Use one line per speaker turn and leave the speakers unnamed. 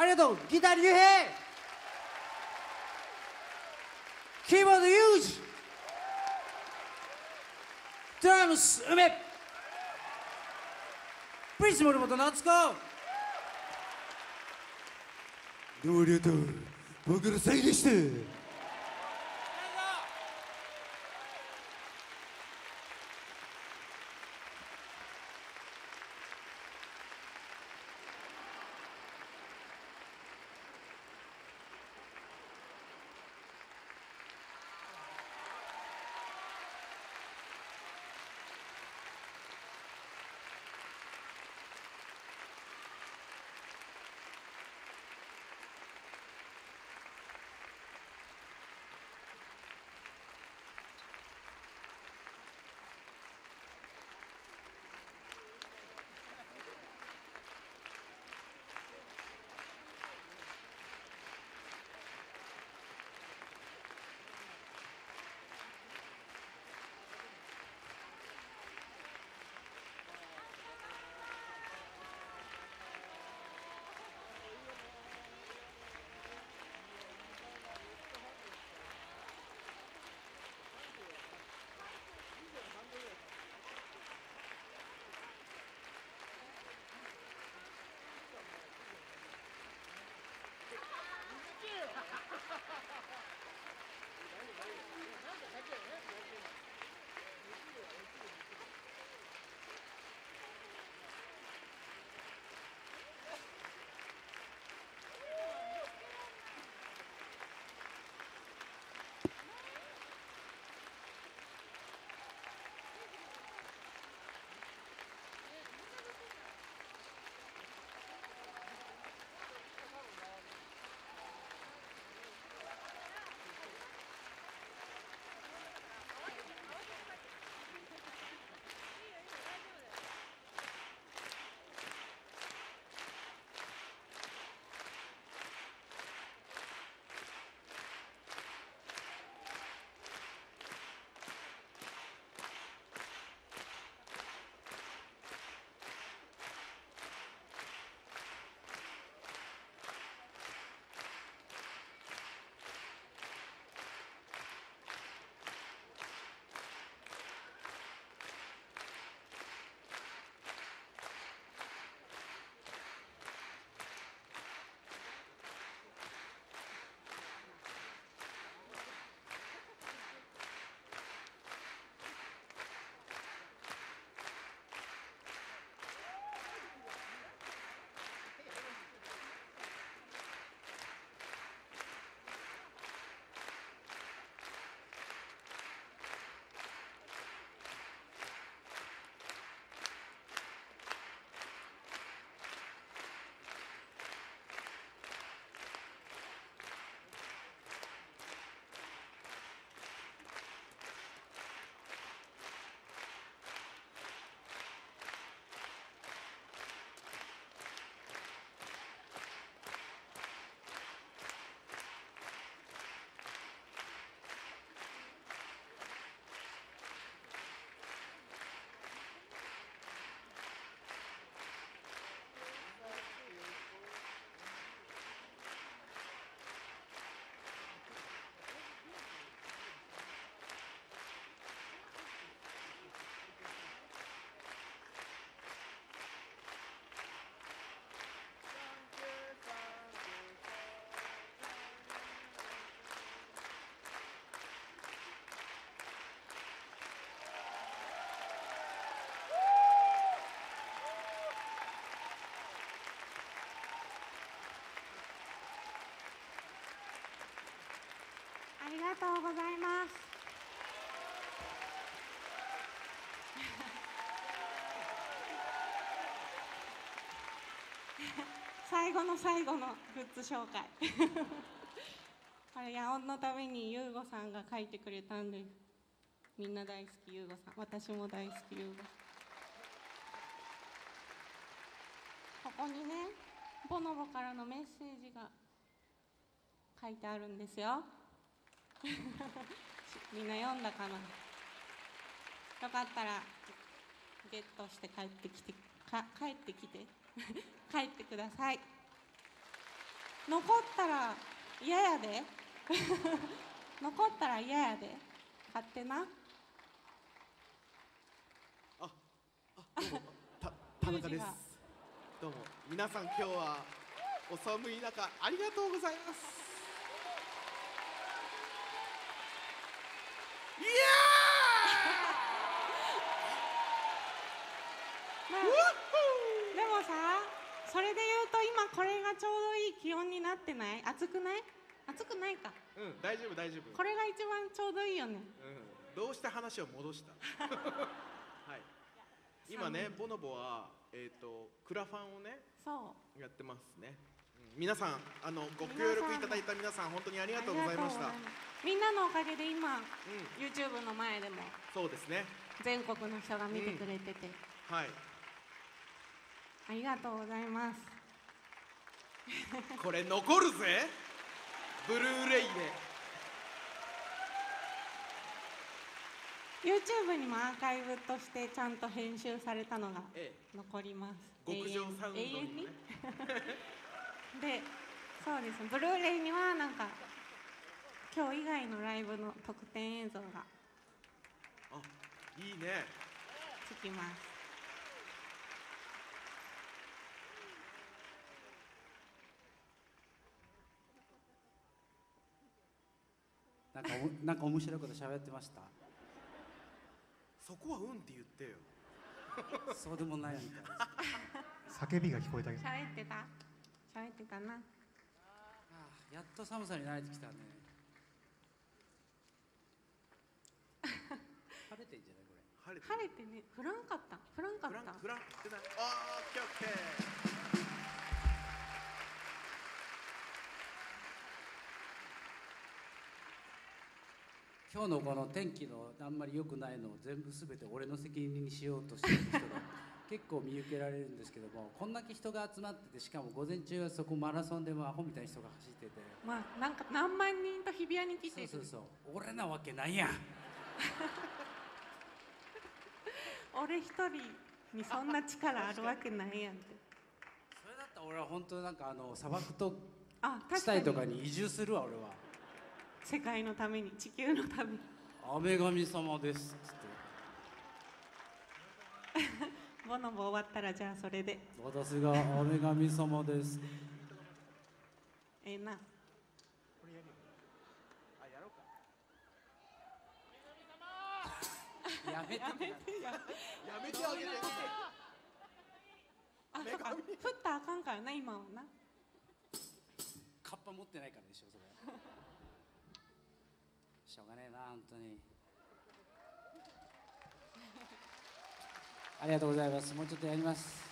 ありがとう。ギター竜兵キーボードユージドラムス梅プリンス森本夏子
どうもありがとう僕のサイでした
りがとうございます。最後の最後のグッズ紹介。これ野音のために優吾さんが書いてくれたんですみんな大好き優吾さん。私も大好き優吾ここにねボノボからのメッセージが書いてあるんですよ。みんな読んだかな？よかったらゲットして帰ってきてか帰ってきて。帰ってください。残ったら嫌やで。残ったら嫌やで。買ってな。
あどうも。た田中です。どうも。皆さん今日はお寒い中ありがとうございますいや
まあでもさそれで言うと今これがちょうどいい気温になってない暑くない暑くないか
うん大丈夫大丈夫
これが一番ちょうどいいよね
うん、どうして話を戻したはい今ねボノボはえっ、とクラファンをね
そう
やってますね、うん皆さんあのご協力いただいた皆さん本当にありがとうございました
みんなのおかげで今
うん
YouTube の前でも
そうですね
全国の人が見てくれてて、
はい
ありがとうございます。
これ残るぜ。ブルーレイで。
YouTube にもアーカイブとしてちゃんと編集されたのが
え
残ります。
極上サウンド
永遠に？でそうですね。ブルーレイにはなんか今日以外のライブの特典映像が
あいいね。
つきます
なんかおなんか面白いこと喋ってました？
そこはうんって言ってよ。
そうでもないみたいです
叫びが聞こえたけど。
喋ってた。喋ってたな。
あーやっと寒さに慣れてきたね。晴れてんじゃないこれ。
晴れて
晴れてね。降らんかった。降らんかった。
フランフランってな。いあーオッケーオッケー
今日のこの天気のあんまり良くないのを全部全て俺の責任にしようとしてる人が結構見受けられるんですけども こんだけ人が集まっててしかも午前中はそこマラソンでもアホみたいな人が走ってて。
まあなんか何万人と日比谷に来てる。
そうそうそう。俺なわけないやん。
俺一人にそんな力あるわけないやんって。
それだったら俺は本当なんかあの砂漠と地帯と
かに
移住するわ俺は
世界のために地球のために。
雨神様ですっつって。
ボノボ終わったらじゃあそれで。
私が雨神様です。
ええな。
あ
やめて。
やめて。よ
やめてあげて
あそっか。降ったらあかんからな今はな。
カッパ持ってないからでしょそれしょうがねえな本当に。ありがとうございます。もうちょっとやります。